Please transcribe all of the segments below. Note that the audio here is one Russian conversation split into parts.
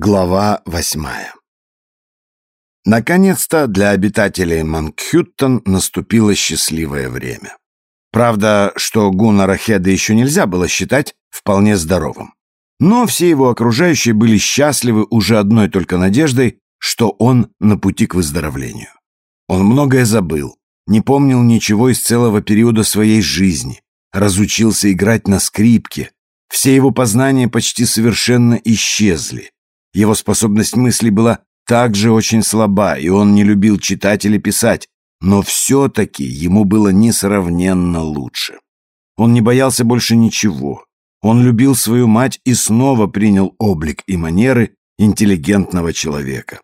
Глава восьмая Наконец-то для обитателей Манкхюттон наступило счастливое время. Правда, что Гуннара Хеда еще нельзя было считать вполне здоровым. Но все его окружающие были счастливы уже одной только надеждой, что он на пути к выздоровлению. Он многое забыл, не помнил ничего из целого периода своей жизни, разучился играть на скрипке, все его познания почти совершенно исчезли. Его способность мысли была также очень слаба, и он не любил читать или писать, но все-таки ему было несравненно лучше. Он не боялся больше ничего. Он любил свою мать и снова принял облик и манеры интеллигентного человека.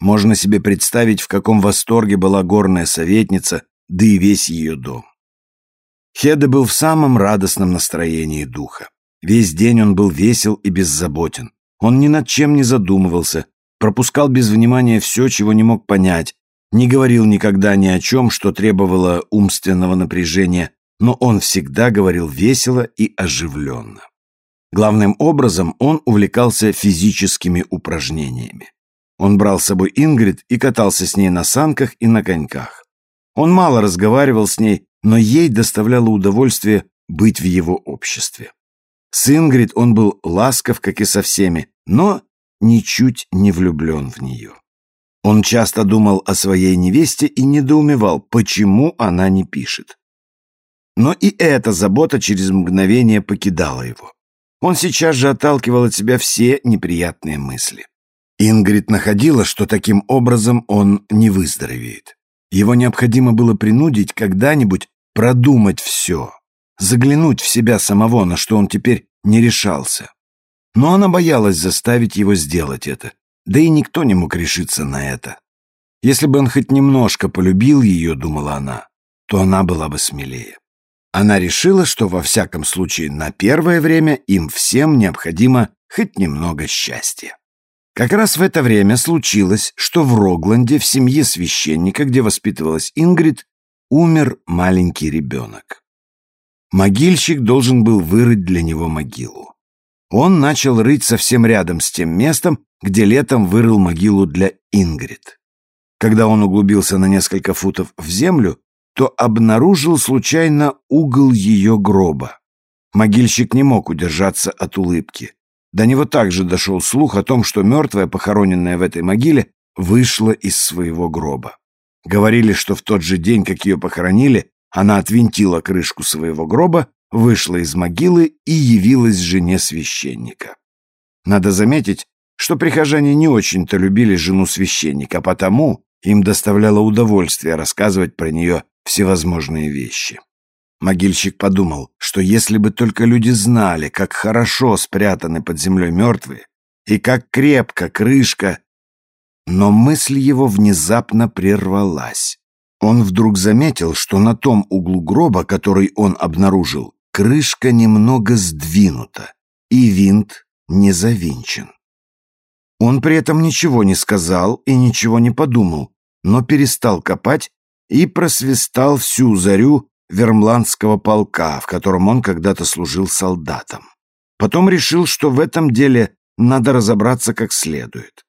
Можно себе представить, в каком восторге была горная советница, да и весь ее дом. Хеде был в самом радостном настроении духа. Весь день он был весел и беззаботен. Он ни над чем не задумывался, пропускал без внимания все, чего не мог понять, не говорил никогда ни о чем, что требовало умственного напряжения, но он всегда говорил весело и оживленно. Главным образом он увлекался физическими упражнениями. Он брал с собой Ингрид и катался с ней на санках и на коньках. Он мало разговаривал с ней, но ей доставляло удовольствие быть в его обществе. С Ингрид он был ласков, как и со всеми, но ничуть не влюблен в нее. Он часто думал о своей невесте и недоумевал, почему она не пишет. Но и эта забота через мгновение покидала его. Он сейчас же отталкивал от себя все неприятные мысли. Ингрид находила, что таким образом он не выздоровеет. Его необходимо было принудить когда-нибудь продумать все, заглянуть в себя самого, на что он теперь не решался. Но она боялась заставить его сделать это, да и никто не мог решиться на это. Если бы он хоть немножко полюбил ее, думала она, то она была бы смелее. Она решила, что во всяком случае на первое время им всем необходимо хоть немного счастья. Как раз в это время случилось, что в Рогланде, в семье священника, где воспитывалась Ингрид, умер маленький ребенок. Могильщик должен был вырыть для него могилу. Он начал рыть совсем рядом с тем местом, где летом вырыл могилу для Ингрид. Когда он углубился на несколько футов в землю, то обнаружил случайно угол ее гроба. Могильщик не мог удержаться от улыбки. До него также дошел слух о том, что мертвая, похороненная в этой могиле, вышла из своего гроба. Говорили, что в тот же день, как ее похоронили, она отвинтила крышку своего гроба, вышла из могилы и явилась жене священника. Надо заметить, что прихожане не очень-то любили жену священника, а потому им доставляло удовольствие рассказывать про нее всевозможные вещи. Могильщик подумал, что если бы только люди знали, как хорошо спрятаны под землей мертвые, и как крепко крышка... Но мысль его внезапно прервалась. Он вдруг заметил, что на том углу гроба, который он обнаружил, крышка немного сдвинута, и винт не завинчен. Он при этом ничего не сказал и ничего не подумал, но перестал копать и просвистал всю зарю вермландского полка, в котором он когда-то служил солдатом. Потом решил, что в этом деле надо разобраться как следует.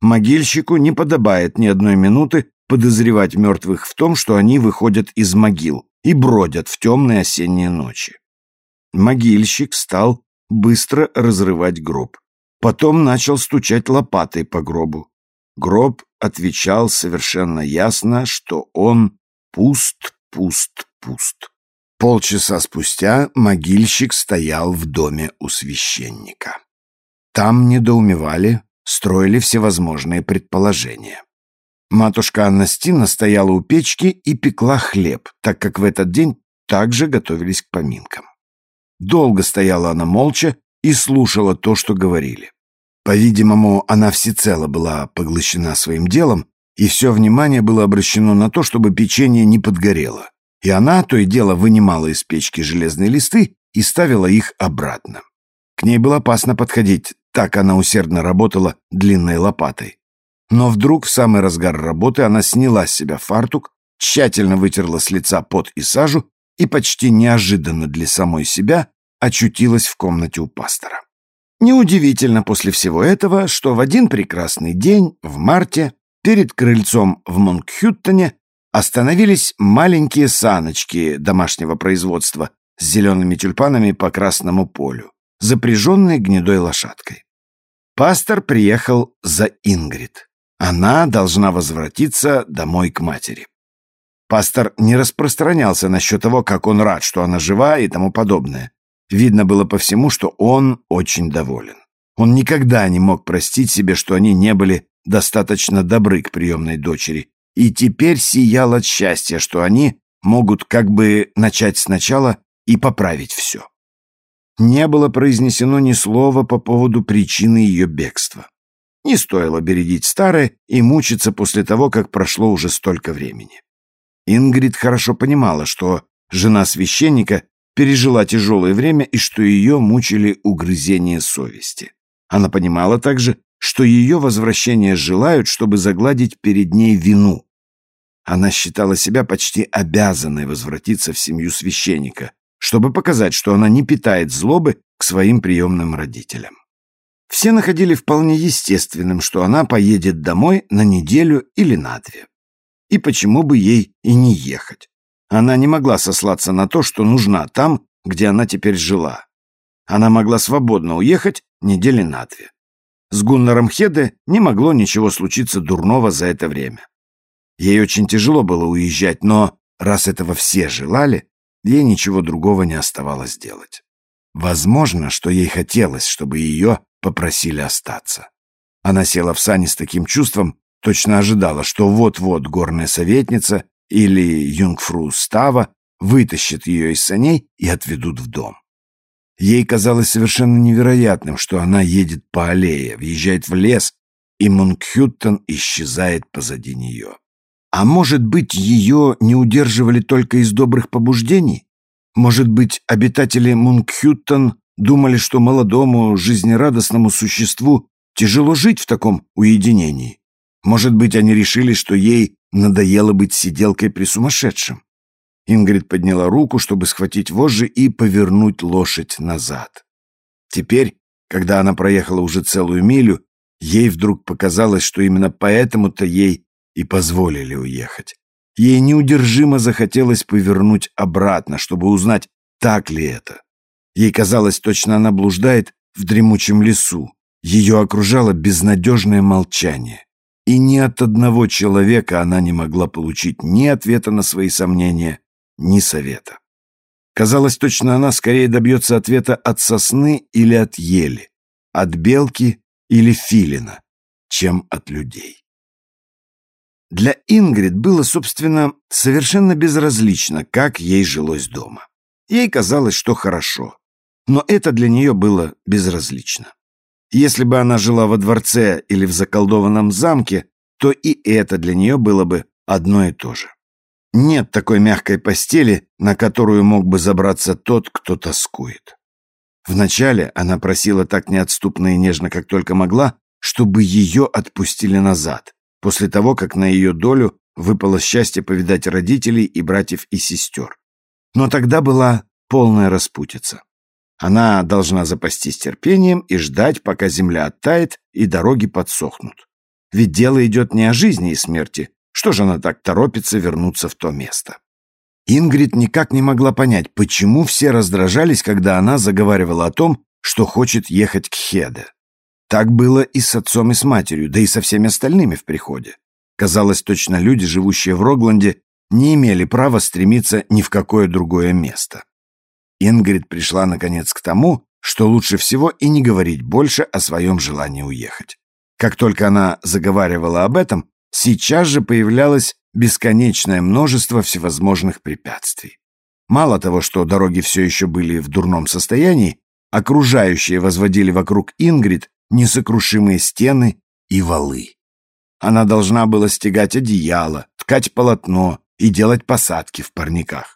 Могильщику не подобает ни одной минуты подозревать мертвых в том, что они выходят из могил и бродят в темные осенние ночи. Могильщик стал быстро разрывать гроб. Потом начал стучать лопатой по гробу. Гроб отвечал совершенно ясно, что он пуст, пуст, пуст. Полчаса спустя могильщик стоял в доме у священника. Там недоумевали, строили всевозможные предположения. Матушка Аннастина стояла у печки и пекла хлеб, так как в этот день также готовились к поминкам. Долго стояла она молча и слушала то, что говорили. По-видимому, она всецело была поглощена своим делом, и все внимание было обращено на то, чтобы печенье не подгорело. И она то и дело вынимала из печки железные листы и ставила их обратно. К ней было опасно подходить, так она усердно работала длинной лопатой. Но вдруг в самый разгар работы она сняла с себя фартук, тщательно вытерла с лица пот и сажу и почти неожиданно для самой себя очутилась в комнате у пастора. Неудивительно после всего этого, что в один прекрасный день, в марте, перед крыльцом в Монкхюттоне остановились маленькие саночки домашнего производства с зелеными тюльпанами по красному полю, запряженные гнедой лошадкой. Пастор приехал за Ингрид. Она должна возвратиться домой к матери. Пастор не распространялся насчет того, как он рад, что она жива и тому подобное. Видно было по всему, что он очень доволен. Он никогда не мог простить себе, что они не были достаточно добры к приемной дочери, и теперь сиял от счастья, что они могут как бы начать сначала и поправить все. Не было произнесено ни слова по поводу причины ее бегства. Не стоило бередить старое и мучиться после того, как прошло уже столько времени. Ингрид хорошо понимала, что жена священника пережила тяжелое время и что ее мучили угрызения совести. Она понимала также, что ее возвращение желают, чтобы загладить перед ней вину. Она считала себя почти обязанной возвратиться в семью священника, чтобы показать, что она не питает злобы к своим приемным родителям. Все находили вполне естественным, что она поедет домой на неделю или на две. И почему бы ей и не ехать? Она не могла сослаться на то, что нужна там, где она теперь жила. Она могла свободно уехать недели на две. С Гуннаром Хеде не могло ничего случиться дурного за это время. Ей очень тяжело было уезжать, но раз этого все желали, ей ничего другого не оставалось делать. Возможно, что ей хотелось, чтобы ее попросили остаться. Она села в сани с таким чувством, точно ожидала, что вот-вот горная советница или юнгфру Става вытащат ее из саней и отведут в дом. Ей казалось совершенно невероятным, что она едет по аллее, въезжает в лес, и Мункхюттен исчезает позади нее. А может быть, ее не удерживали только из добрых побуждений? Может быть, обитатели Мункхюттен думали, что молодому, жизнерадостному существу тяжело жить в таком уединении? Может быть, они решили, что ей надоело быть сиделкой при сумасшедшем? Ингрид подняла руку, чтобы схватить вожжи и повернуть лошадь назад. Теперь, когда она проехала уже целую милю, ей вдруг показалось, что именно поэтому-то ей и позволили уехать. Ей неудержимо захотелось повернуть обратно, чтобы узнать, так ли это. Ей казалось, точно она блуждает в дремучем лесу. Ее окружало безнадежное молчание. И ни от одного человека она не могла получить ни ответа на свои сомнения, ни совета. Казалось, точно она скорее добьется ответа от сосны или от ели, от белки или филина, чем от людей. Для Ингрид было, собственно, совершенно безразлично, как ей жилось дома. Ей казалось, что хорошо, но это для нее было безразлично. Если бы она жила во дворце или в заколдованном замке, то и это для нее было бы одно и то же. Нет такой мягкой постели, на которую мог бы забраться тот, кто тоскует. Вначале она просила так неотступно и нежно, как только могла, чтобы ее отпустили назад, после того, как на ее долю выпало счастье повидать родителей и братьев и сестер. Но тогда была полная распутица. Она должна запастись терпением и ждать, пока земля оттает и дороги подсохнут. Ведь дело идет не о жизни и смерти, что же она так торопится вернуться в то место? Ингрид никак не могла понять, почему все раздражались, когда она заговаривала о том, что хочет ехать к Хеде. Так было и с отцом, и с матерью, да и со всеми остальными в приходе. Казалось, точно люди, живущие в Рогланде, не имели права стремиться ни в какое другое место. Ингрид пришла, наконец, к тому, что лучше всего и не говорить больше о своем желании уехать. Как только она заговаривала об этом, Сейчас же появлялось бесконечное множество всевозможных препятствий. Мало того, что дороги все еще были в дурном состоянии, окружающие возводили вокруг Ингрид несокрушимые стены и валы. Она должна была стегать одеяло, ткать полотно и делать посадки в парниках.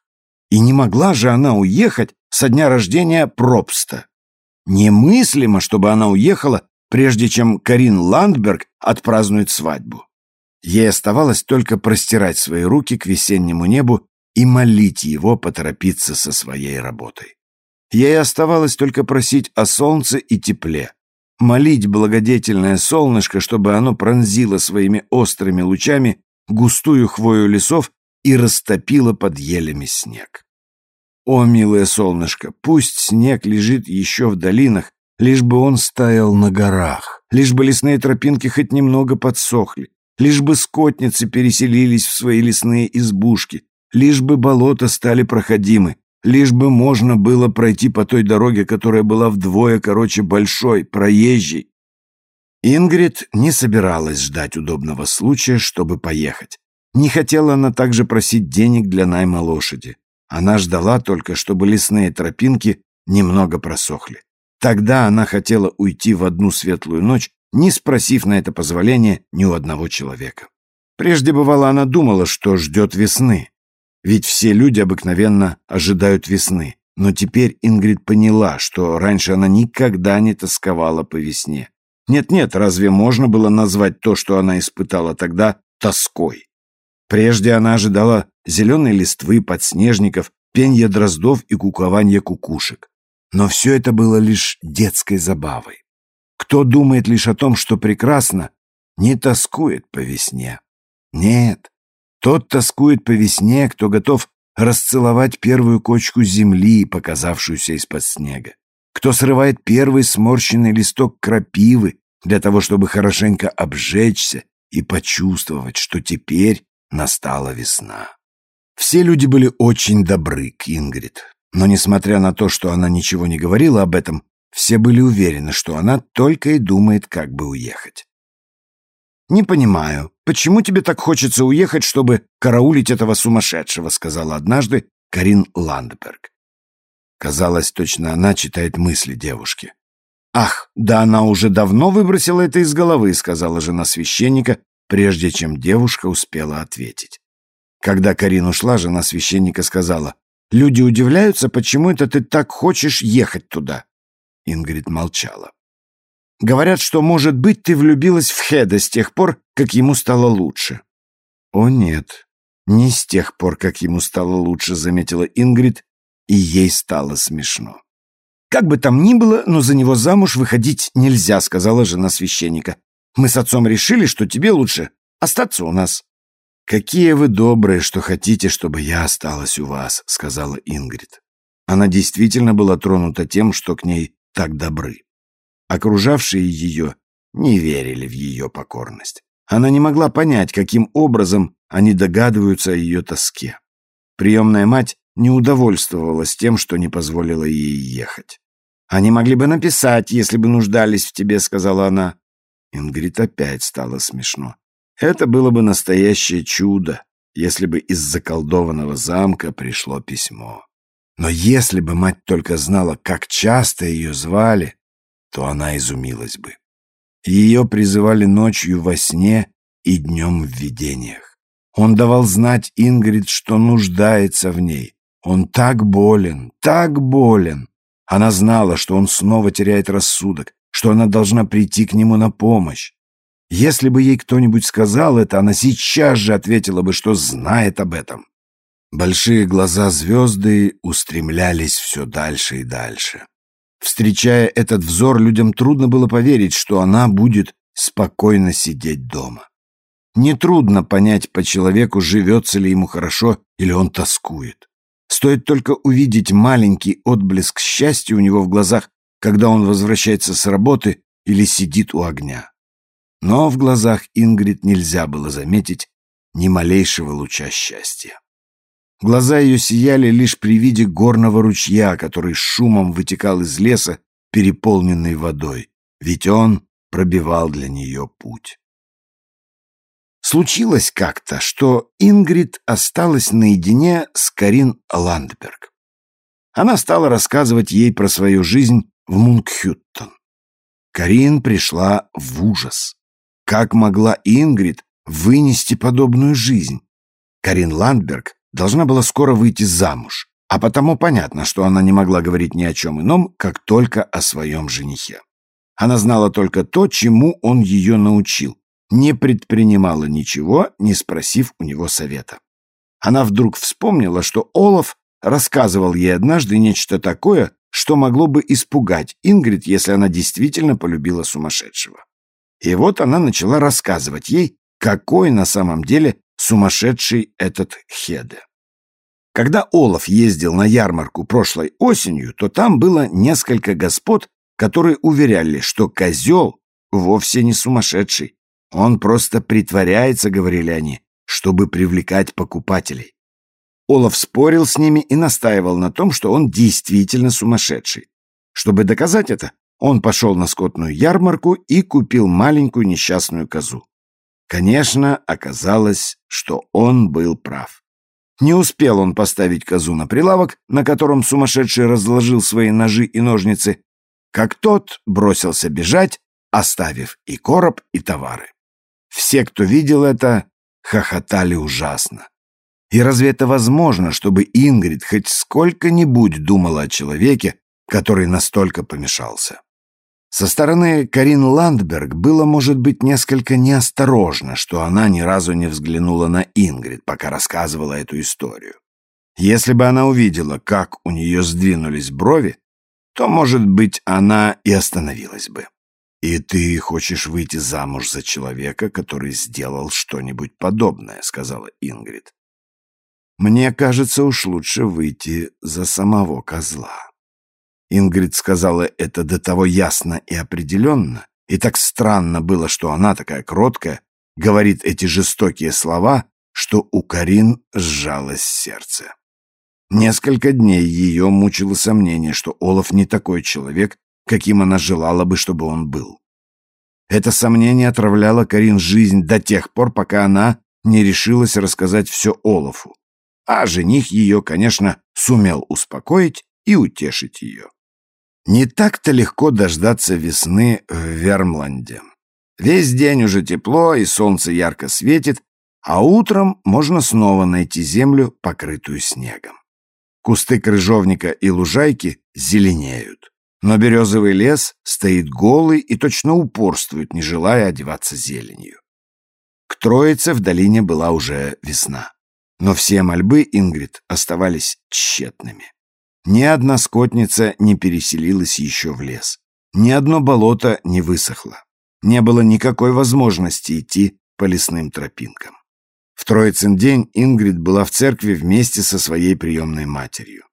И не могла же она уехать со дня рождения Пробста. Немыслимо, чтобы она уехала, прежде чем Карин Ландберг отпразднует свадьбу. Ей оставалось только простирать свои руки к весеннему небу и молить его поторопиться со своей работой. Ей оставалось только просить о солнце и тепле, молить благодетельное солнышко, чтобы оно пронзило своими острыми лучами густую хвою лесов и растопило под елями снег. О, милое солнышко, пусть снег лежит еще в долинах, лишь бы он стоял на горах, лишь бы лесные тропинки хоть немного подсохли, лишь бы скотницы переселились в свои лесные избушки, лишь бы болота стали проходимы, лишь бы можно было пройти по той дороге, которая была вдвое короче большой, проезжей. Ингрид не собиралась ждать удобного случая, чтобы поехать. Не хотела она также просить денег для найма лошади. Она ждала только, чтобы лесные тропинки немного просохли. Тогда она хотела уйти в одну светлую ночь, не спросив на это позволения ни у одного человека. Прежде бывало, она думала, что ждет весны, ведь все люди обыкновенно ожидают весны. Но теперь Ингрид поняла, что раньше она никогда не тосковала по весне. Нет-нет, разве можно было назвать то, что она испытала тогда, тоской? Прежде она ожидала зеленой листвы, подснежников, пенья дроздов и кукования кукушек. Но все это было лишь детской забавой. Кто думает лишь о том, что прекрасно, не тоскует по весне. Нет, тот тоскует по весне, кто готов расцеловать первую кочку земли, показавшуюся из-под снега. Кто срывает первый сморщенный листок крапивы для того, чтобы хорошенько обжечься и почувствовать, что теперь настала весна. Все люди были очень добры к Ингрид, но, несмотря на то, что она ничего не говорила об этом, все были уверены, что она только и думает, как бы уехать. «Не понимаю, почему тебе так хочется уехать, чтобы караулить этого сумасшедшего?» сказала однажды Карин Ландберг. Казалось, точно она читает мысли девушки. «Ах, да она уже давно выбросила это из головы», сказала жена священника, прежде чем девушка успела ответить. Когда Карин ушла, жена священника сказала, «Люди удивляются, почему это ты так хочешь ехать туда?» Ингрид молчала. Говорят, что, может быть, ты влюбилась в Хеда с тех пор, как ему стало лучше». «О, нет, не с тех пор, как ему стало лучше», — заметила Ингрид, и ей стало смешно. «Как бы там ни было, но за него замуж выходить нельзя», — сказала жена священника. «Мы с отцом решили, что тебе лучше остаться у нас». «Какие вы добрые, что хотите, чтобы я осталась у вас», — сказала Ингрид. Она действительно была тронута тем, что к ней так добры. Окружавшие ее не верили в ее покорность. Она не могла понять, каким образом они догадываются о ее тоске. Приемная мать не удовольствовалась тем, что не позволила ей ехать. «Они могли бы написать, если бы нуждались в тебе», — сказала она. Ингрид опять стало смешно. Это было бы настоящее чудо, если бы из заколдованного замка пришло письмо. Но если бы мать только знала, как часто ее звали, то она изумилась бы. Ее призывали ночью во сне и днем в видениях. Он давал знать Ингрид, что нуждается в ней. Он так болен, так болен. Она знала, что он снова теряет рассудок, что она должна прийти к нему на помощь. Если бы ей кто-нибудь сказал это, она сейчас же ответила бы, что знает об этом. Большие глаза звезды устремлялись все дальше и дальше. Встречая этот взор, людям трудно было поверить, что она будет спокойно сидеть дома. Нетрудно понять по человеку, живется ли ему хорошо или он тоскует. Стоит только увидеть маленький отблеск счастья у него в глазах, когда он возвращается с работы или сидит у огня. Но в глазах Ингрид нельзя было заметить ни малейшего луча счастья. Глаза ее сияли лишь при виде горного ручья, который шумом вытекал из леса, переполненный водой, ведь он пробивал для нее путь. Случилось как-то, что Ингрид осталась наедине с Карин Ландберг. Она стала рассказывать ей про свою жизнь в Мункхюттон. Карин пришла в ужас. Как могла Ингрид вынести подобную жизнь? Карин Ландберг должна была скоро выйти замуж, а потому понятно, что она не могла говорить ни о чем ином, как только о своем женихе. Она знала только то, чему он ее научил, не предпринимала ничего, не спросив у него совета. Она вдруг вспомнила, что Олаф рассказывал ей однажды нечто такое, что могло бы испугать Ингрид, если она действительно полюбила сумасшедшего. И вот она начала рассказывать ей, какой на самом деле сумасшедший этот Хеде. Когда Олаф ездил на ярмарку прошлой осенью, то там было несколько господ, которые уверяли, что козел вовсе не сумасшедший. Он просто притворяется, говорили они, чтобы привлекать покупателей. Олаф спорил с ними и настаивал на том, что он действительно сумасшедший. Чтобы доказать это, он пошел на скотную ярмарку и купил маленькую несчастную козу. Конечно, оказалось, что он был прав. Не успел он поставить козу на прилавок, на котором сумасшедший разложил свои ножи и ножницы, как тот бросился бежать, оставив и короб, и товары. Все, кто видел это, хохотали ужасно. И разве это возможно, чтобы Ингрид хоть сколько-нибудь думала о человеке, который настолько помешался? Со стороны Карин Ландберг было, может быть, несколько неосторожно, что она ни разу не взглянула на Ингрид, пока рассказывала эту историю. Если бы она увидела, как у нее сдвинулись брови, то, может быть, она и остановилась бы. «И ты хочешь выйти замуж за человека, который сделал что-нибудь подобное», — сказала Ингрид. «Мне кажется, уж лучше выйти за самого козла». Ингрид сказала это до того ясно и определенно, и так странно было, что она такая кроткая, говорит эти жестокие слова, что у Карин сжалось сердце. Несколько дней ее мучило сомнение, что Олаф не такой человек, каким она желала бы, чтобы он был. Это сомнение отравляло Карин жизнь до тех пор, пока она не решилась рассказать все Олафу. А жених ее, конечно, сумел успокоить и утешить ее. Не так-то легко дождаться весны в Вермланде. Весь день уже тепло, и солнце ярко светит, а утром можно снова найти землю, покрытую снегом. Кусты крыжовника и лужайки зеленеют, но березовый лес стоит голый и точно упорствует, не желая одеваться зеленью. К Троице в долине была уже весна, но все мольбы Ингрид оставались тщетными. Ни одна скотница не переселилась еще в лес. Ни одно болото не высохло. Не было никакой возможности идти по лесным тропинкам. В Троицын день Ингрид была в церкви вместе со своей приемной матерью.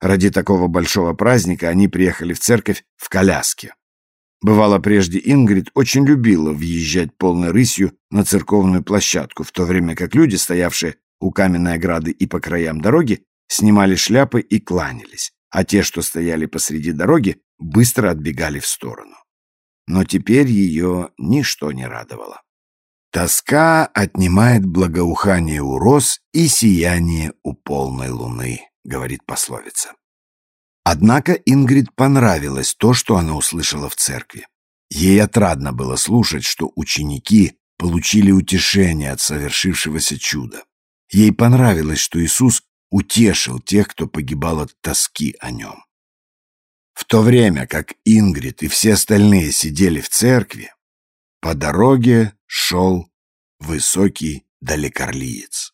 Ради такого большого праздника они приехали в церковь в коляске. Бывало, прежде Ингрид очень любила въезжать полной рысью на церковную площадку, в то время как люди, стоявшие у каменной ограды и по краям дороги, снимали шляпы и кланялись, а те, что стояли посреди дороги, быстро отбегали в сторону. Но теперь ее ничто не радовало. «Тоска отнимает благоухание у роз и сияние у полной луны», — говорит пословица. Однако Ингрид понравилось то, что она услышала в церкви. Ей отрадно было слушать, что ученики получили утешение от совершившегося чуда. Ей понравилось, что Иисус утешил тех, кто погибал от тоски о нем. В то время как Ингрид и все остальные сидели в церкви, по дороге шел высокий далекорлиец.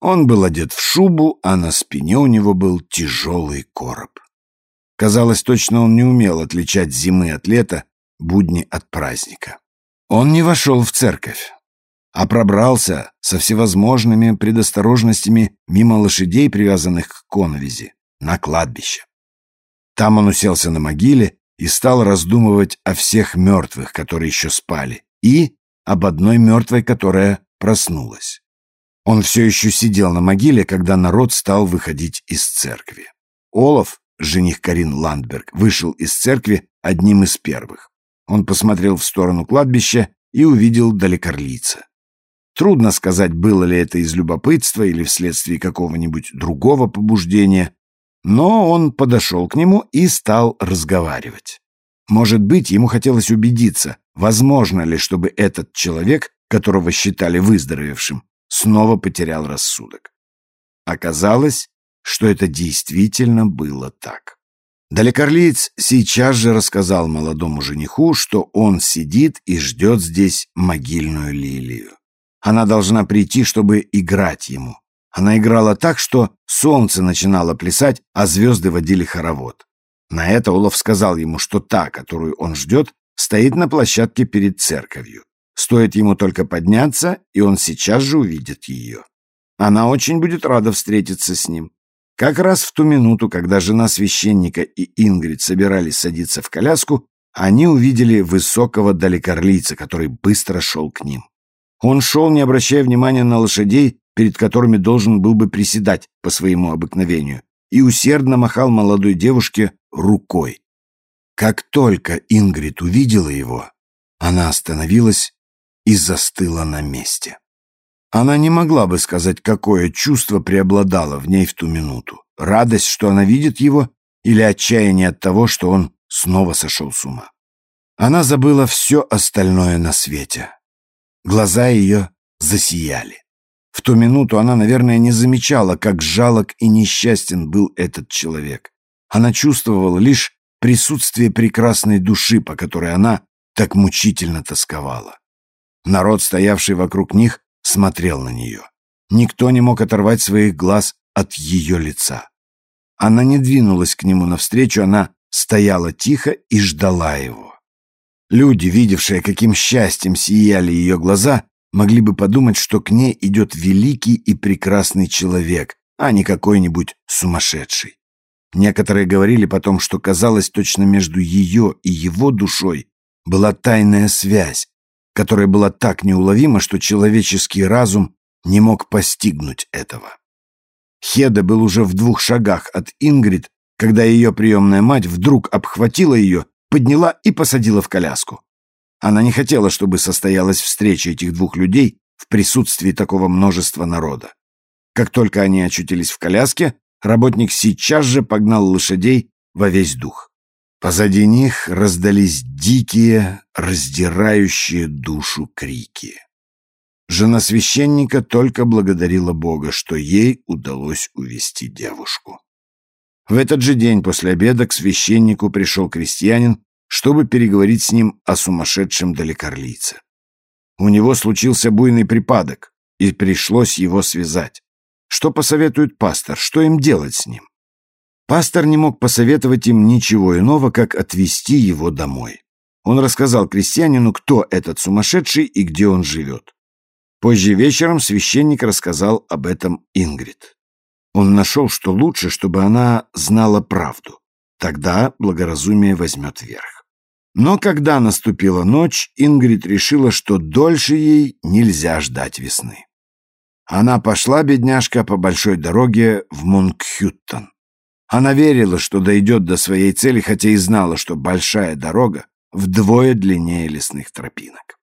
Он был одет в шубу, а на спине у него был тяжелый короб. Казалось, точно он не умел отличать зимы от лета, будни от праздника. Он не вошел в церковь а пробрался со всевозможными предосторожностями мимо лошадей, привязанных к коновизи, на кладбище. Там он уселся на могиле и стал раздумывать о всех мертвых, которые еще спали, и об одной мертвой, которая проснулась. Он все еще сидел на могиле, когда народ стал выходить из церкви. Олаф, жених Карин Ландберг, вышел из церкви одним из первых. Он посмотрел в сторону кладбища и увидел далекорлица. Трудно сказать, было ли это из любопытства или вследствие какого-нибудь другого побуждения, но он подошел к нему и стал разговаривать. Может быть, ему хотелось убедиться, возможно ли, чтобы этот человек, которого считали выздоровевшим, снова потерял рассудок. Оказалось, что это действительно было так. Далекорлиец сейчас же рассказал молодому жениху, что он сидит и ждет здесь могильную лилию. Она должна прийти, чтобы играть ему. Она играла так, что солнце начинало плясать, а звезды водили хоровод. На это Олаф сказал ему, что та, которую он ждет, стоит на площадке перед церковью. Стоит ему только подняться, и он сейчас же увидит ее. Она очень будет рада встретиться с ним. Как раз в ту минуту, когда жена священника и Ингрид собирались садиться в коляску, они увидели высокого далекорлийца, который быстро шел к ним. Он шел, не обращая внимания на лошадей, перед которыми должен был бы приседать по своему обыкновению, и усердно махал молодой девушке рукой. Как только Ингрид увидела его, она остановилась и застыла на месте. Она не могла бы сказать, какое чувство преобладало в ней в ту минуту. Радость, что она видит его, или отчаяние от того, что он снова сошел с ума. Она забыла все остальное на свете. Глаза ее засияли. В ту минуту она, наверное, не замечала, как жалок и несчастен был этот человек. Она чувствовала лишь присутствие прекрасной души, по которой она так мучительно тосковала. Народ, стоявший вокруг них, смотрел на нее. Никто не мог оторвать своих глаз от ее лица. Она не двинулась к нему навстречу, она стояла тихо и ждала его. Люди, видевшие, каким счастьем сияли ее глаза, могли бы подумать, что к ней идет великий и прекрасный человек, а не какой-нибудь сумасшедший. Некоторые говорили потом, что казалось точно между ее и его душой была тайная связь, которая была так неуловима, что человеческий разум не мог постигнуть этого. Хеда был уже в двух шагах от Ингрид, когда ее приемная мать вдруг обхватила ее, подняла и посадила в коляску. Она не хотела, чтобы состоялась встреча этих двух людей в присутствии такого множества народа. Как только они очутились в коляске, работник сейчас же погнал лошадей во весь дух. Позади них раздались дикие, раздирающие душу крики. Жена священника только благодарила Бога, что ей удалось увести девушку. В этот же день после обеда к священнику пришел крестьянин, чтобы переговорить с ним о сумасшедшем далекорлийце. У него случился буйный припадок, и пришлось его связать. Что посоветует пастор, что им делать с ним? Пастор не мог посоветовать им ничего иного, как отвезти его домой. Он рассказал крестьянину, кто этот сумасшедший и где он живет. Позже вечером священник рассказал об этом Ингрид. Он нашел, что лучше, чтобы она знала правду. Тогда благоразумие возьмет верх. Но когда наступила ночь, Ингрид решила, что дольше ей нельзя ждать весны. Она пошла, бедняжка, по большой дороге в Мункхюттон. Она верила, что дойдет до своей цели, хотя и знала, что большая дорога вдвое длиннее лесных тропинок.